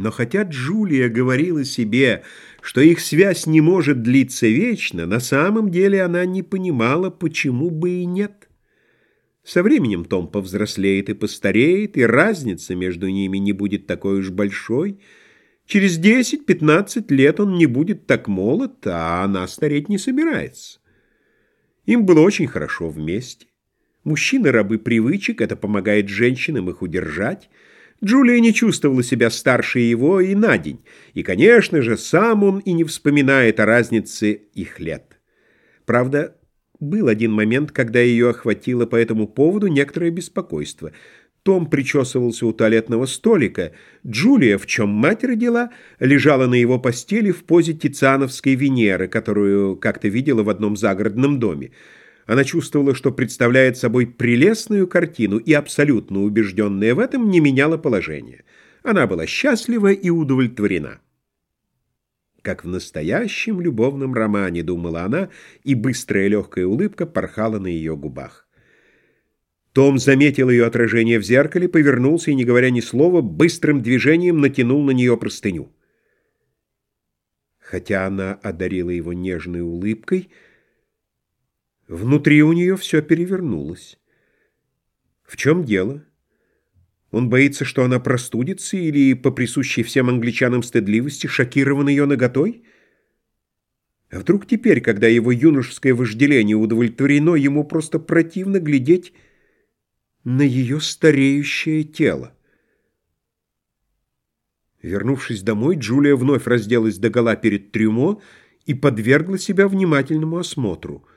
Но хотя Джулия говорила себе, что их связь не может длиться вечно, на самом деле она не понимала, почему бы и нет. Со временем Том повзрослеет и постареет, и разница между ними не будет такой уж большой. Через 10-15 лет он не будет так молод, а она стареть не собирается. Им было очень хорошо вместе. Мужчины – рабы привычек, это помогает женщинам их удержать – Джулия не чувствовала себя старше его и на день, и, конечно же, сам он и не вспоминает о разнице их лет. Правда, был один момент, когда ее охватило по этому поводу некоторое беспокойство. Том причесывался у туалетного столика. Джулия, в чем мать родила, лежала на его постели в позе тициановской Венеры, которую как-то видела в одном загородном доме. Она чувствовала, что представляет собой прелестную картину, и абсолютно убежденная в этом не меняла положение. Она была счастлива и удовлетворена. Как в настоящем любовном романе, думала она, и быстрая легкая улыбка порхала на ее губах. Том заметил ее отражение в зеркале, повернулся и, не говоря ни слова, быстрым движением натянул на нее простыню. Хотя она одарила его нежной улыбкой, Внутри у нее все перевернулось. В чем дело? Он боится, что она простудится или, по присущей всем англичанам стыдливости, шокирован ее наготой? А вдруг теперь, когда его юношеское вожделение удовлетворено, ему просто противно глядеть на ее стареющее тело? Вернувшись домой, Джулия вновь разделась догола перед трюмо и подвергла себя внимательному осмотру —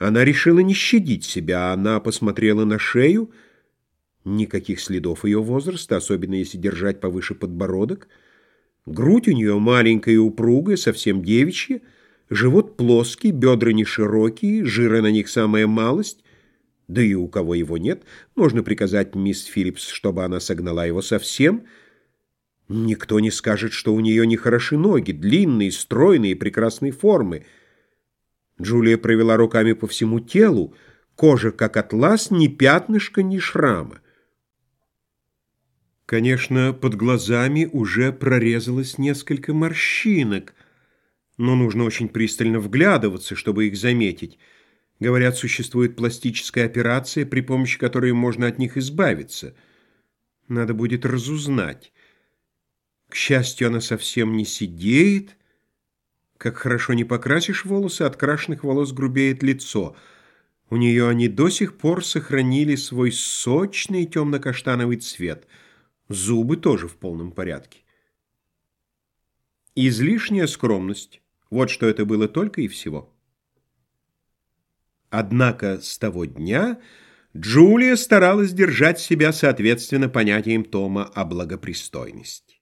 она решила не щадить себя, она посмотрела на шею. Никаких следов ее возраста, особенно если держать повыше подбородок. Грудь у нее маленькая и упругая, совсем девичья. Живот плоский, бедра не широкие, жира на них самая малость. Да и у кого его нет, можно приказать мисс Филлипс, чтобы она согнала его совсем. Никто не скажет, что у нее нехороши ноги, длинные, стройные, прекрасной формы — Джулия провела руками по всему телу, кожа как атлас, ни пятнышка, ни шрама. Конечно, под глазами уже прорезалось несколько морщинок, но нужно очень пристально вглядываться, чтобы их заметить. Говорят, существует пластическая операция, при помощи которой можно от них избавиться. Надо будет разузнать. К счастью, она совсем не сидеет, как хорошо не покрасишь волосы, от крашенных волос грубеет лицо. У нее они до сих пор сохранили свой сочный темно-каштановый цвет. Зубы тоже в полном порядке. Излишняя скромность. Вот что это было только и всего. Однако с того дня Джулия старалась держать себя соответственно понятиям Тома о благопристойности.